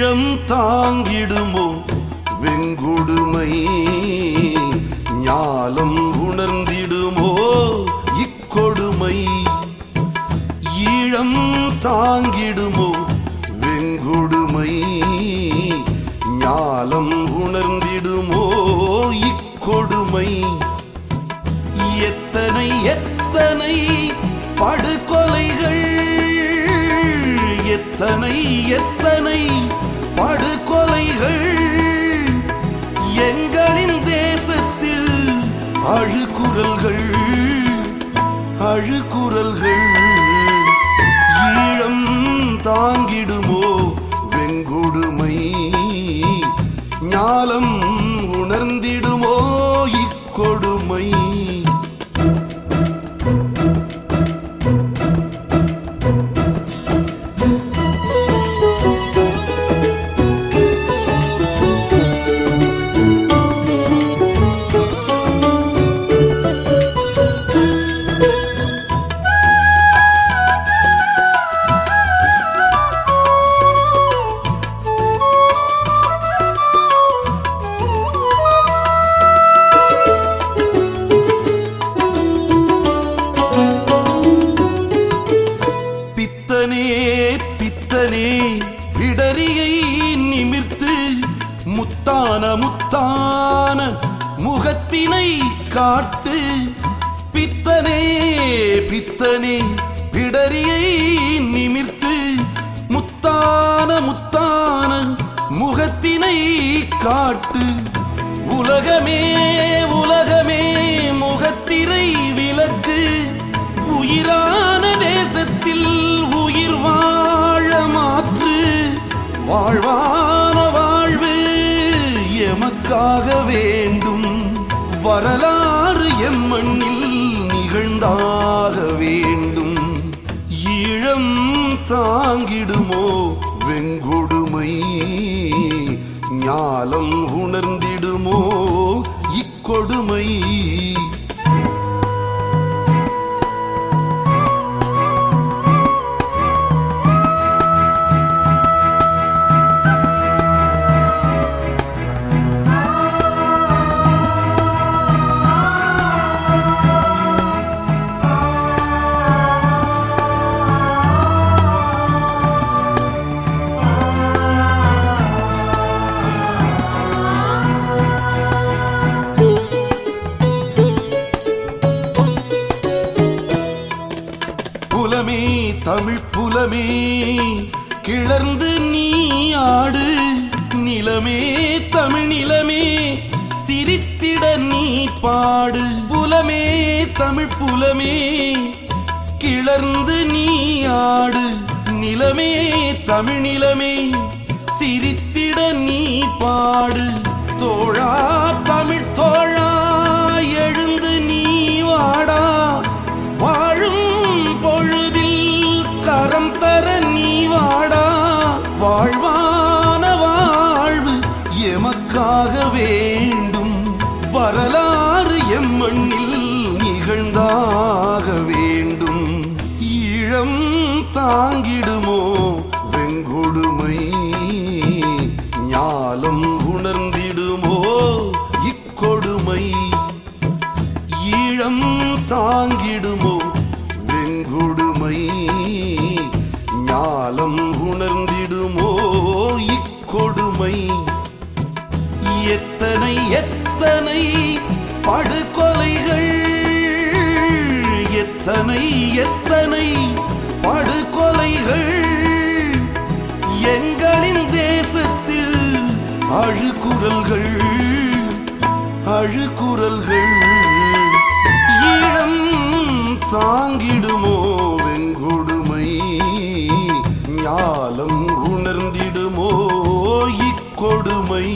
ஈழம் தாங்கிடுமோ? வெங்குடுமை ஞாலம் உணர்ந்திடுமோ? இக்கொடுமை ஈழம் தாங்கிடுமோ? வெங்குடுமை ஞாலம் உணர்ந்திடுமோ? இக்கொடுமை எத்தனை எத்தனை குரல்கள் ஈழம் தாங்கிடுமோ வெங்குடுமை? ஞாலம் உணர்ந்திடுமோ இக்கொடு பிடரியை நிமிர்த்து முத்தான முத்தான முகத்தினை காட்டு. பித்தனே பித்தனே பிடரியை நிமிர்த்து முத்தான முத்தான முகத்தினை காட்டு. உலகமே வாழ்வான வாழ்வு எமக்காக வேண்டும். வரலாறு எம் மண்ணில் நிகழ்ந்தாக வேண்டும். ஈழம் தாங்கிடுமோ வெங்கொடுமை? ஞாலம் உணர்ந்திடுமோ இக்கொடுமை? தமிழ் கிளர்ந்து நீ ஆடு நிலமே தமிழ் நிலமே சிரித்திட நீ பாடு புலமே தமிழ் புலமே கிளர்ந்து நீ ஆடு நிலமே தமிழ் நிலமே சிரித்திட நீ பாடு தோழா ஆக வேண்டும் ஈழம் தாங்கிடுமோ வெங்கொடுமை? ஞாலம் உணர்ந்திடுமோ இக்கொடுமை? ஈழம் தாங்கிடுமோ வெங்கொடுமை? ஞாலம் உணர்ந்திடுமோ இக்கொடுமை? எத்தனை எத்தனை படுகொலைகள் எத்தனை எத்தனை படுகொலைகள். எங்களின் தேசத்தில் அழுகுரல்கள் அழுகுரல்கள். ஈழம் தாங்கிடுமோ வெங்கொடுமை? ஞாலம் உணர்ந்திடுமோ இக்கொடுமை?